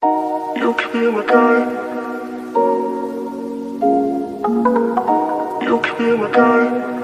You can be my guy. You can be my guy.